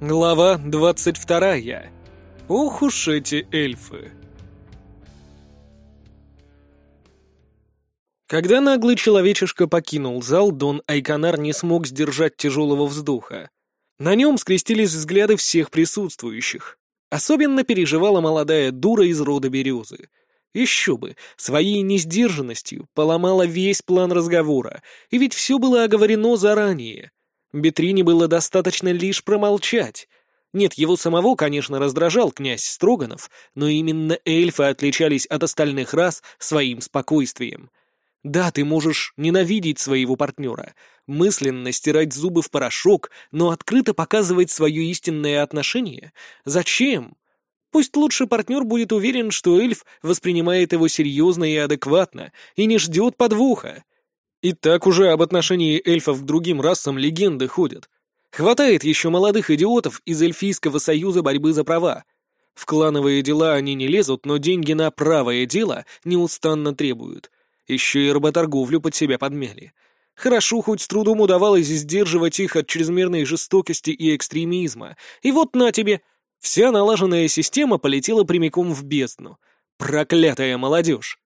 Глава двадцать вторая. Ох уж эти эльфы. Когда наглый человечишка покинул зал, Дон Айканар не смог сдержать тяжелого вздоха. На нем скрестились взгляды всех присутствующих. Особенно переживала молодая дура из рода Березы. Еще бы, своей несдержанностью поломала весь план разговора, и ведь все было оговорено заранее. Бетрине было достаточно лишь промолчать. Нет, его самого, конечно, раздражал князь Строганов, но именно эльфы отличались от остальных рас своим спокойствием. Да, ты можешь ненавидеть своего партнера, мысленно стирать зубы в порошок, но открыто показывать свое истинное отношение? Зачем? Пусть лучше партнер будет уверен, что эльф воспринимает его серьезно и адекватно, и не ждет подвоха. И так уже об отношении эльфов к другим расам легенды ходят. Хватает еще молодых идиотов из эльфийского союза борьбы за права. В клановые дела они не лезут, но деньги на правое дело неустанно требуют. Еще и работорговлю под себя подмяли. Хорошо, хоть с трудом удавалось сдерживать их от чрезмерной жестокости и экстремизма. И вот на тебе, вся налаженная система полетела прямиком в бездну. Проклятая молодежь!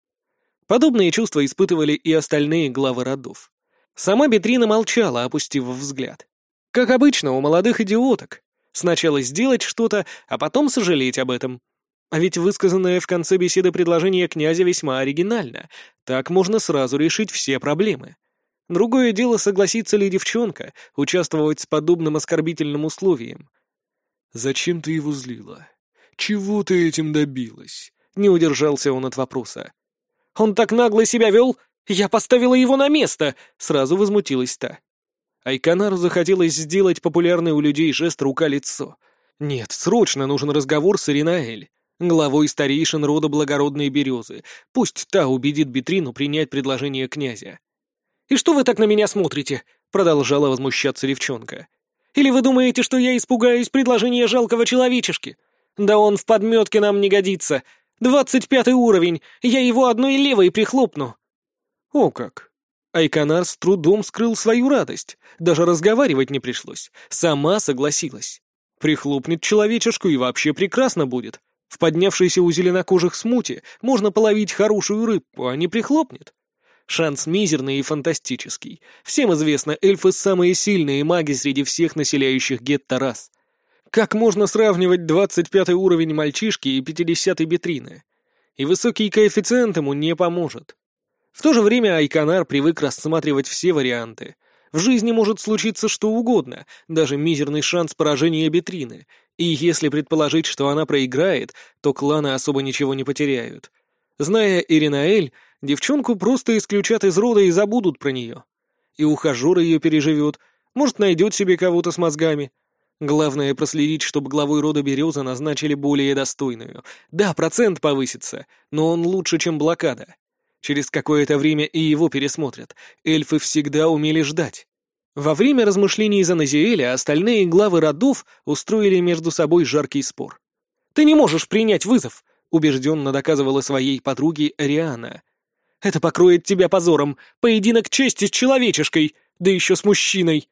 Подобные чувства испытывали и остальные главы родов. Сама Бетрина молчала, опустив взгляд. Как обычно, у молодых идиоток. Сначала сделать что-то, а потом сожалеть об этом. А ведь высказанное в конце беседы предложение князя весьма оригинально. Так можно сразу решить все проблемы. Другое дело, согласится ли девчонка участвовать с подобным оскорбительным условием. «Зачем ты его злила? Чего ты этим добилась?» Не удержался он от вопроса. Он так нагло себя вел! Я поставила его на место!» — сразу возмутилась та. Айканару захотелось сделать популярный у людей жест «рука-лицо». «Нет, срочно нужен разговор с Иринаэль, главой старейшин рода благородной березы. Пусть та убедит Битрину принять предложение князя». «И что вы так на меня смотрите?» — продолжала возмущаться девчонка. «Или вы думаете, что я испугаюсь предложения жалкого человечешки? Да он в подметке нам не годится. Двадцать пятый уровень! Я его одной левой прихлопну!» О как! Айканар с трудом скрыл свою радость. Даже разговаривать не пришлось. Сама согласилась. Прихлопнет человечешку и вообще прекрасно будет. В поднявшейся у зеленокожих смуте можно половить хорошую рыбку, а не прихлопнет. Шанс мизерный и фантастический. Всем известно, эльфы самые сильные маги среди всех населяющих гетто рас. Как можно сравнивать 25 уровень мальчишки и 50 бетрины? И высокий коэффициент ему не поможет. В то же время Айканар привык рассматривать все варианты. В жизни может случиться что угодно, даже мизерный шанс поражения Бетрины, и если предположить, что она проиграет, то кланы особо ничего не потеряют. Зная Иринаэль, девчонку просто исключат из рода и забудут про нее. И ухажер ее переживет, может, найдет себе кого-то с мозгами — Главное проследить, чтобы главой рода Береза назначили более достойную. Да, процент повысится, но он лучше, чем блокада. Через какое-то время и его пересмотрят. Эльфы всегда умели ждать. Во время размышлений за Назиэля остальные главы родов устроили между собой жаркий спор. «Ты не можешь принять вызов!» — убежденно доказывала своей подруге Риана. «Это покроет тебя позором! Поединок чести с человечешкой, да еще с мужчиной!»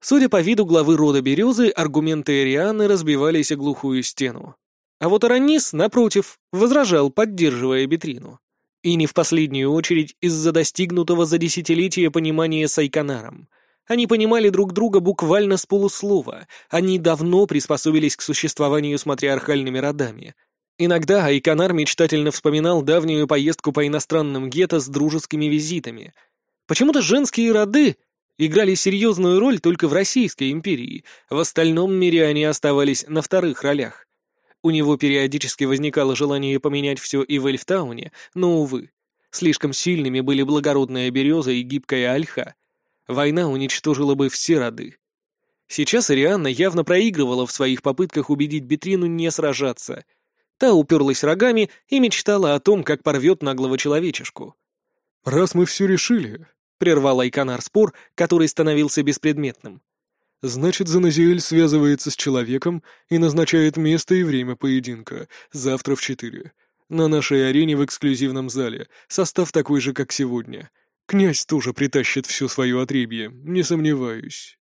Судя по виду главы рода Березы, аргументы Эрианы разбивались о глухую стену. А вот Аранис, напротив, возражал, поддерживая Бетрину. И не в последнюю очередь из-за достигнутого за десятилетия понимания с Айканаром. Они понимали друг друга буквально с полуслова, они давно приспособились к существованию с матриархальными родами. Иногда Айканар мечтательно вспоминал давнюю поездку по иностранным гетто с дружескими визитами. Почему-то женские роды играли серьезную роль только в Российской империи, в остальном мире они оставались на вторых ролях. У него периодически возникало желание поменять все и в Эльфтауне, но, увы, слишком сильными были благородная береза и гибкая ольха. Война уничтожила бы все роды. Сейчас Арианна явно проигрывала в своих попытках убедить Бетрину не сражаться. Та уперлась рогами и мечтала о том, как порвет наглого человечешку. «Раз мы все решили, прервал Айканар спор, который становился беспредметным. «Значит, Заназиэль связывается с человеком и назначает место и время поединка, завтра в четыре. На нашей арене в эксклюзивном зале, состав такой же, как сегодня. Князь тоже притащит все свое отребье, не сомневаюсь».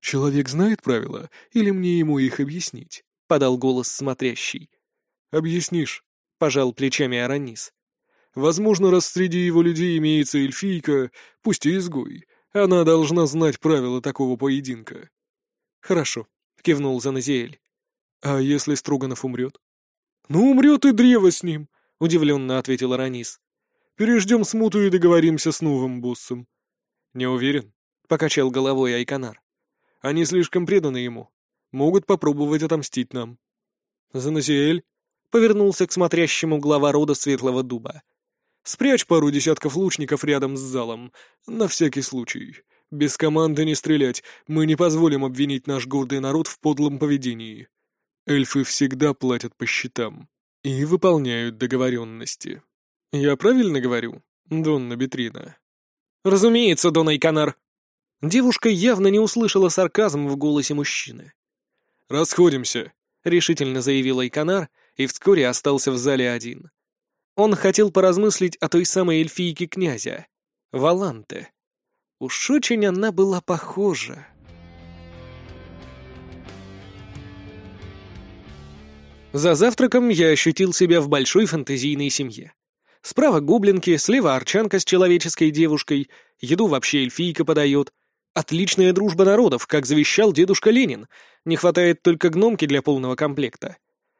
«Человек знает правила, или мне ему их объяснить?» — подал голос смотрящий. «Объяснишь», — пожал плечами Аранис. «Возможно, раз среди его людей имеется эльфийка, пусть и изгой, она должна знать правила такого поединка». «Хорошо», — кивнул Заназиэль. «А если Строганов умрет?» «Ну, умрет и древо с ним», — удивленно ответил Аранис. «Переждем смуту и договоримся с новым боссом». «Не уверен», — покачал головой Айканар. «Они слишком преданы ему. Могут попробовать отомстить нам». «Заназиэль?» — повернулся к смотрящему глава рода Светлого Дуба. «Спрячь пару десятков лучников рядом с залом, на всякий случай. Без команды не стрелять, мы не позволим обвинить наш гордый народ в подлом поведении. Эльфы всегда платят по счетам и выполняют договоренности. Я правильно говорю, Донна Бетрина?» «Разумеется, Дон Айканар!» Девушка явно не услышала сарказм в голосе мужчины. «Расходимся», — решительно заявил Айканар и вскоре остался в зале один. Он хотел поразмыслить о той самой эльфийке князя, Валанте. Уж очень она была похожа. За завтраком я ощутил себя в большой фэнтезийной семье. Справа гоблинки, слева арчанка с человеческой девушкой, еду вообще эльфийка подает. Отличная дружба народов, как завещал дедушка Ленин. Не хватает только гномки для полного комплекта.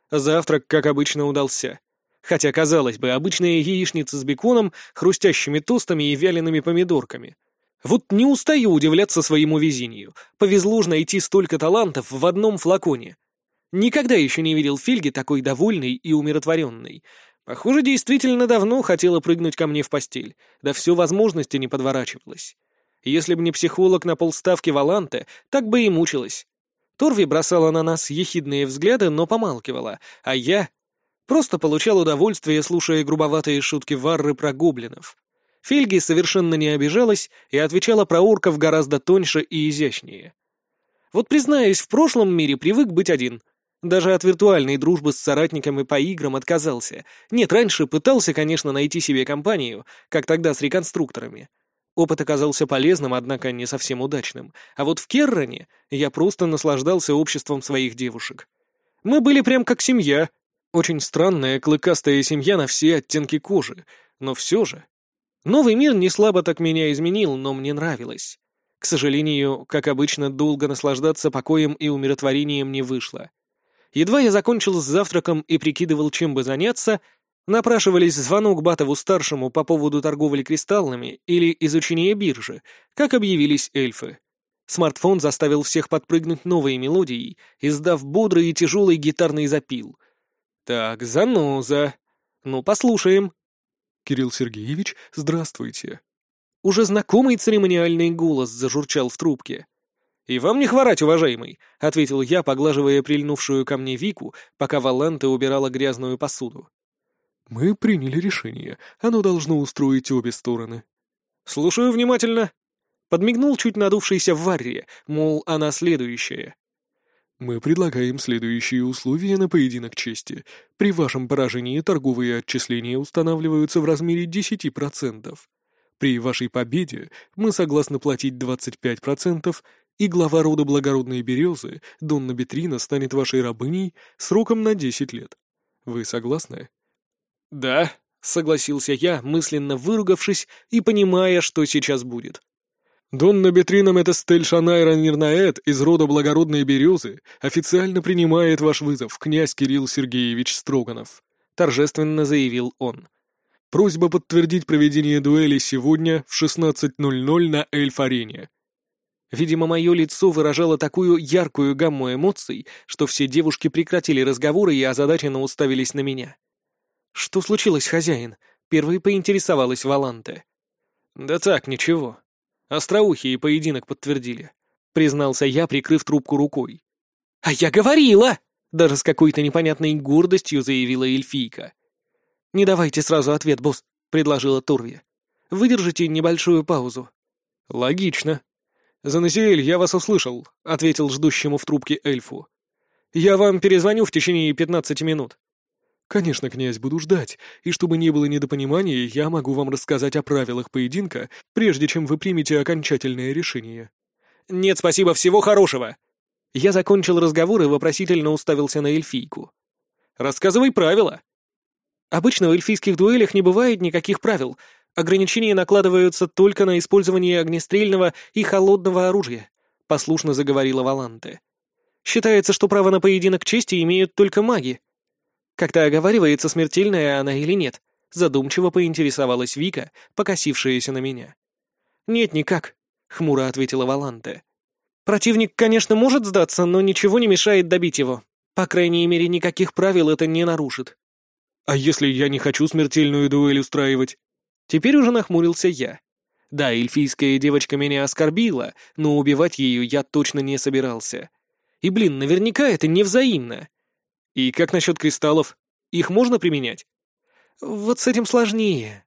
Завтрак, как обычно, удался. Хотя, казалось бы, обычная яичница с беконом, хрустящими тостами и вялеными помидорками. Вот не устаю удивляться своему везению. Повезло ж найти столько талантов в одном флаконе. Никогда еще не видел Фильги такой довольной и умиротворенной. Похоже, действительно давно хотела прыгнуть ко мне в постель, да все возможности не подворачивалось. Если бы не психолог на полставки Валанте, так бы и мучилась. Торви бросала на нас ехидные взгляды, но помалкивала, а я просто получал удовольствие, слушая грубоватые шутки Варры про гоблинов. Фильги совершенно не обижалась и отвечала про орков гораздо тоньше и изящнее. Вот признаюсь, в прошлом мире привык быть один — даже от виртуальной дружбы с соратниками по играм отказался. Нет, раньше пытался, конечно, найти себе компанию, как тогда с реконструкторами. Опыт оказался полезным, однако не совсем удачным. А вот в Керроне я просто наслаждался обществом своих девушек. Мы были прям как семья. Очень странная, клыкастая семья на все оттенки кожи. Но все же. Новый мир не слабо так меня изменил, но мне нравилось. К сожалению, как обычно, долго наслаждаться покоем и умиротворением не вышло. Едва я закончил с завтраком и прикидывал, чем бы заняться, напрашивались звонок Батову-старшему по поводу торговли кристаллами или изучения биржи, как объявились эльфы. Смартфон заставил всех подпрыгнуть новой мелодией, издав бодрый и тяжелый гитарный запил. «Так, заноза. Ну, послушаем». «Кирилл Сергеевич, здравствуйте». Уже знакомый церемониальный голос зажурчал в трубке. «И вам не хворать, уважаемый», — ответил я, поглаживая прильнувшую ко мне Вику, пока Валанте убирала грязную посуду. «Мы приняли решение. Оно должно устроить обе стороны». «Слушаю внимательно». Подмигнул чуть надувшийся варре, мол, она следующая. «Мы предлагаем следующие условия на поединок чести. При вашем поражении торговые отчисления устанавливаются в размере 10%. При вашей победе мы согласны платить 25% и глава рода благородной березы, Донна Бетрина, станет вашей рабыней сроком на десять лет. Вы согласны?» «Да», — согласился я, мысленно выругавшись и понимая, что сейчас будет. «Донна Бетрина Метестель Шанайра Нирнаэт из рода благородной березы официально принимает ваш вызов, князь Кирилл Сергеевич Строганов», — торжественно заявил он. «Просьба подтвердить проведение дуэли сегодня в 16.00 на Эльф-арене. Видимо, мое лицо выражало такую яркую гамму эмоций, что все девушки прекратили разговоры и озадаченно уставились на меня. «Что случилось, хозяин?» — первой поинтересовалась Валанте. «Да так, ничего. Остроухие поединок подтвердили», — признался я, прикрыв трубку рукой. «А я говорила!» — даже с какой-то непонятной гордостью заявила эльфийка. «Не давайте сразу ответ, босс», — предложила Турви. «Выдержите небольшую паузу». «Логично», «Заназиэль, я вас услышал», — ответил ждущему в трубке эльфу. «Я вам перезвоню в течение пятнадцати минут». «Конечно, князь, буду ждать, и чтобы не было недопонимания, я могу вам рассказать о правилах поединка, прежде чем вы примете окончательное решение. «Нет, спасибо, всего хорошего!» Я закончил разговор и вопросительно уставился на эльфийку. «Рассказывай правила!» Обычно в эльфийских дуэлях не бывает никаких правил. Ограничения накладываются только на использование огнестрельного и холодного оружия, послушно заговорила Валанте. Считается, что право на поединок чести имеют только маги. Как-то оговаривается, смертельная она или нет, задумчиво поинтересовалась Вика, покосившаяся на меня. «Нет, никак», — хмуро ответила Валанте. «Противник, конечно, может сдаться, но ничего не мешает добить его. По крайней мере, никаких правил это не нарушит». «А если я не хочу смертельную дуэль устраивать?» Теперь уже нахмурился я. Да, эльфийская девочка меня оскорбила, но убивать ее я точно не собирался. И, блин, наверняка это невзаимно. И как насчет кристаллов? Их можно применять? Вот с этим сложнее.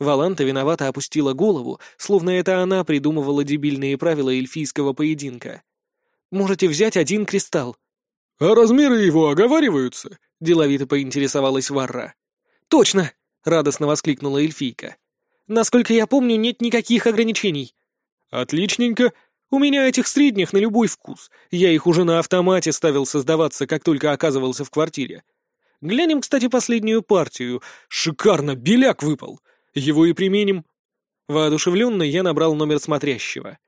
Валанта виновато опустила голову, словно это она придумывала дебильные правила эльфийского поединка. «Можете взять один кристалл». «А размеры его оговариваются?» — деловито поинтересовалась Варра. «Точно!» — радостно воскликнула эльфийка. «Насколько я помню, нет никаких ограничений». «Отличненько. У меня этих средних на любой вкус. Я их уже на автомате ставил создаваться, как только оказывался в квартире. Глянем, кстати, последнюю партию. Шикарно, беляк выпал. Его и применим». Воодушевленно я набрал номер смотрящего.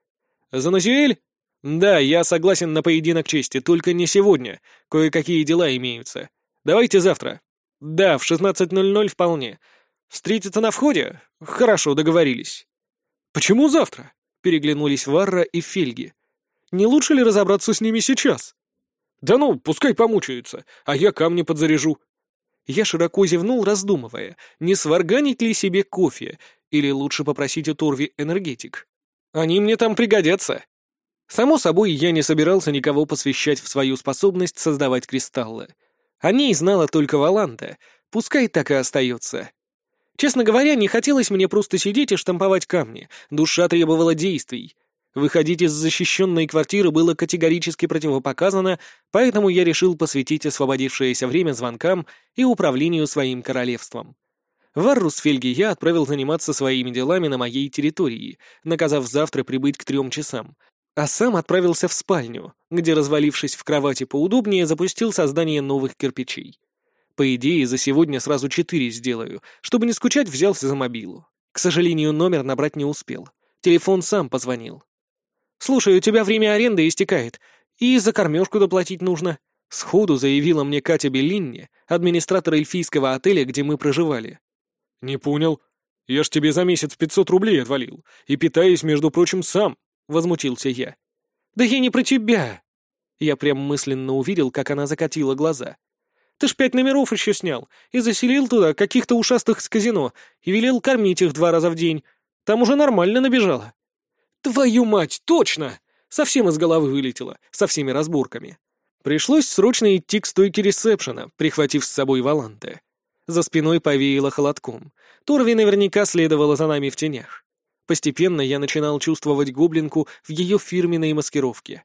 «Заназюэль?» «Да, я согласен на поединок чести, только не сегодня. Кое-какие дела имеются. Давайте завтра». «Да, в 16.00 вполне. Встретиться на входе? Хорошо, договорились». «Почему завтра?» — переглянулись Варра и Фельги. «Не лучше ли разобраться с ними сейчас?» «Да ну, пускай помучаются, а я камни подзаряжу». Я широко зевнул, раздумывая, не сварганить ли себе кофе, или лучше попросить у Торви энергетик. Они мне там пригодятся. Само собой, я не собирался никого посвящать в свою способность создавать кристаллы. О ней знала только Валанта, пускай так и остается. Честно говоря, не хотелось мне просто сидеть и штамповать камни, душа требовала действий. Выходить из защищенной квартиры было категорически противопоказано, поэтому я решил посвятить освободившееся время звонкам и управлению своим королевством. Варрус Фельги я отправил заниматься своими делами на моей территории, наказав завтра прибыть к трем часам, а сам отправился в спальню, где, развалившись в кровати поудобнее, запустил создание новых кирпичей. По идее, за сегодня сразу четыре сделаю. Чтобы не скучать, взялся за мобилу. К сожалению, номер набрать не успел. Телефон сам позвонил. «Слушай, у тебя время аренды истекает, и за кормежку доплатить нужно», — сходу заявила мне Катя Беллинни, администратор эльфийского отеля, где мы проживали. «Не понял. Я ж тебе за месяц пятьсот рублей отвалил, и питаюсь, между прочим, сам», — возмутился я. «Да я не про тебя!» Я прям мысленно увидел, как она закатила глаза. «Ты ж пять номеров еще снял и заселил туда каких-то ушастых с казино и велел кормить их два раза в день. Там уже нормально набежало». «Твою мать, точно!» Совсем из головы вылетело, со всеми разборками. Пришлось срочно идти к стойке ресепшена, прихватив с собой Валанте. За спиной повеяло холодком. Торви наверняка следовала за нами в тенях. Постепенно я начинал чувствовать гоблинку в ее фирменной маскировке.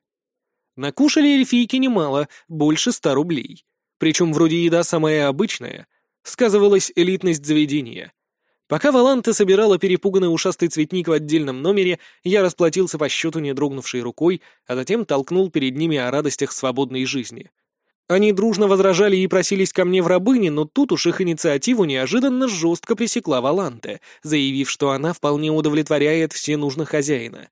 Накушали эльфийки немало, больше ста рублей. Причем вроде еда самая обычная. Сказывалась элитность заведения. Пока Валанта собирала перепуганный ушастый цветник в отдельном номере, я расплатился по счету не дрогнувшей рукой, а затем толкнул перед ними о радостях свободной жизни. Они дружно возражали и просились ко мне в рабыни, но тут уж их инициативу неожиданно жестко пресекла Валанте, заявив, что она вполне удовлетворяет все нужно хозяина.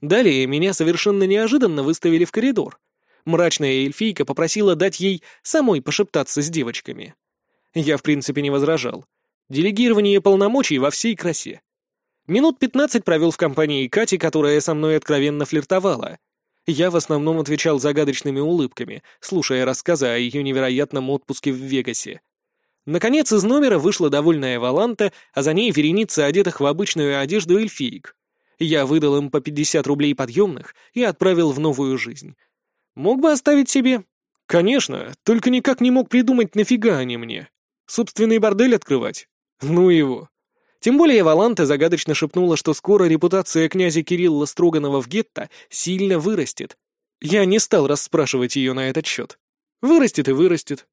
Далее меня совершенно неожиданно выставили в коридор. Мрачная эльфийка попросила дать ей самой пошептаться с девочками. Я, в принципе, не возражал. Делегирование полномочий во всей красе. Минут пятнадцать провел в компании Кати, которая со мной откровенно флиртовала — я в основном отвечал загадочными улыбками, слушая рассказы о ее невероятном отпуске в Вегасе. Наконец из номера вышла довольная Валанта, а за ней вереница одетых в обычную одежду эльфиек. Я выдал им по 50 рублей подъемных и отправил в новую жизнь. Мог бы оставить себе? Конечно, только никак не мог придумать, нафига они мне. Собственный бордель открывать? Ну его. Тем более Валанта загадочно шепнула, что скоро репутация князя Кирилла Строганова в гетто сильно вырастет. Я не стал расспрашивать ее на этот счет. Вырастет и вырастет.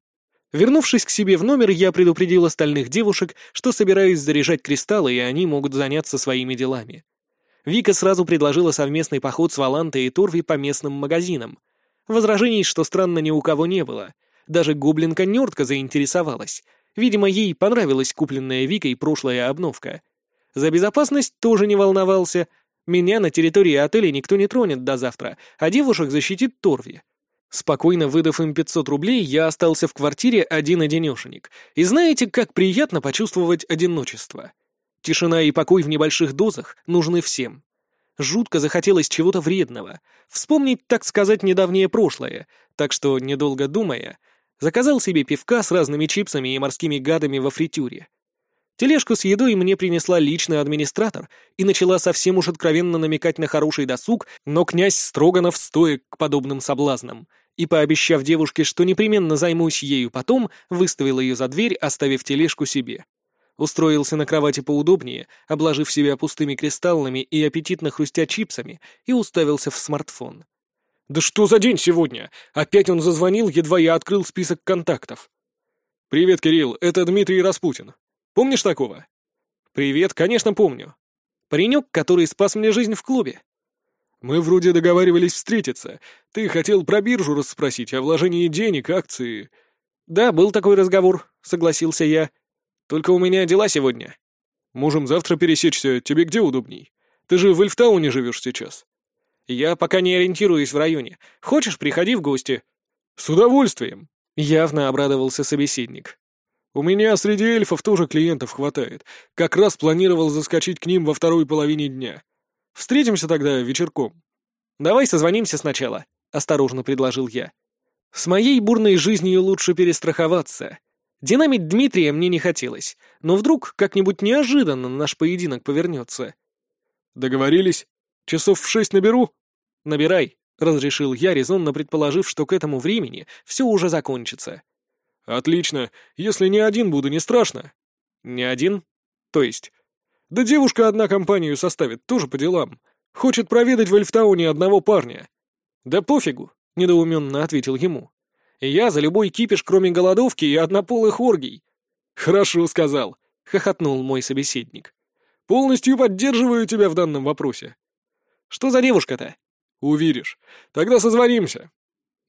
Вернувшись к себе в номер, я предупредил остальных девушек, что собираюсь заряжать кристаллы, и они могут заняться своими делами. Вика сразу предложила совместный поход с Валантой и Торви по местным магазинам. Возражений, что странно, ни у кого не было. Даже гоблинка-нёрдка заинтересовалась. Видимо, ей понравилась купленная Викой прошлая обновка. За безопасность тоже не волновался. Меня на территории отеля никто не тронет до завтра, а девушек защитит Торви. Спокойно выдав им 500 рублей, я остался в квартире один-одинешенек. И знаете, как приятно почувствовать одиночество? Тишина и покой в небольших дозах нужны всем. Жутко захотелось чего-то вредного. Вспомнить, так сказать, недавнее прошлое. Так что, недолго думая, заказал себе пивка с разными чипсами и морскими гадами во фритюре. Тележку с едой мне принесла личный администратор и начала совсем уж откровенно намекать на хороший досуг, но князь Строганов стоек к подобным соблазнам и, пообещав девушке, что непременно займусь ею потом, выставил ее за дверь, оставив тележку себе. Устроился на кровати поудобнее, обложив себя пустыми кристаллами и аппетитно хрустя чипсами, и уставился в смартфон. «Да что за день сегодня? Опять он зазвонил, едва я открыл список контактов». «Привет, Кирилл, это Дмитрий Распутин. Помнишь такого?» «Привет, конечно, помню. Паренек, который спас мне жизнь в клубе». «Мы вроде договаривались встретиться. Ты хотел про биржу расспросить, о вложении денег, акции...» «Да, был такой разговор», — согласился я. Только у меня дела сегодня. Можем завтра пересечься. Тебе где удобней? Ты же в Эльфтауне живешь сейчас. Я пока не ориентируюсь в районе. Хочешь, приходи в гости. С удовольствием. Явно обрадовался собеседник. У меня среди эльфов тоже клиентов хватает. Как раз планировал заскочить к ним во второй половине дня. Встретимся тогда вечерком. Давай созвонимся сначала, осторожно предложил я. С моей бурной жизнью лучше перестраховаться. Динамить Дмитрия мне не хотелось, но вдруг как-нибудь неожиданно наш поединок повернется. «Договорились? Часов в шесть наберу?» «Набирай», — разрешил я, резонно предположив, что к этому времени все уже закончится. «Отлично. Если не один буду, не страшно». «Не один? То есть?» «Да девушка одна компанию составит, тоже по делам. Хочет проведать в Эльфтауне одного парня». «Да пофигу», — недоуменно ответил ему. Я за любой кипиш, кроме голодовки и однополых оргий. Хорошо сказал, хохотнул мой собеседник. Полностью поддерживаю тебя в данном вопросе. Что за девушка-то? Уверишь. Тогда созвонимся.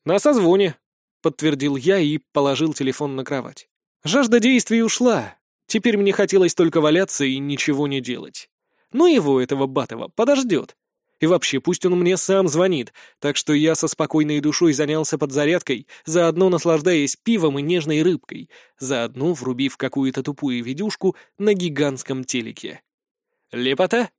На созвоне, подтвердил я и положил телефон на кровать. Жажда действий ушла. Теперь мне хотелось только валяться и ничего не делать. Ну его, этого Батова, подождет. И вообще, пусть он мне сам звонит, так что я со спокойной душой занялся подзарядкой, заодно наслаждаясь пивом и нежной рыбкой, заодно врубив какую-то тупую видюшку на гигантском телеке. Лепота?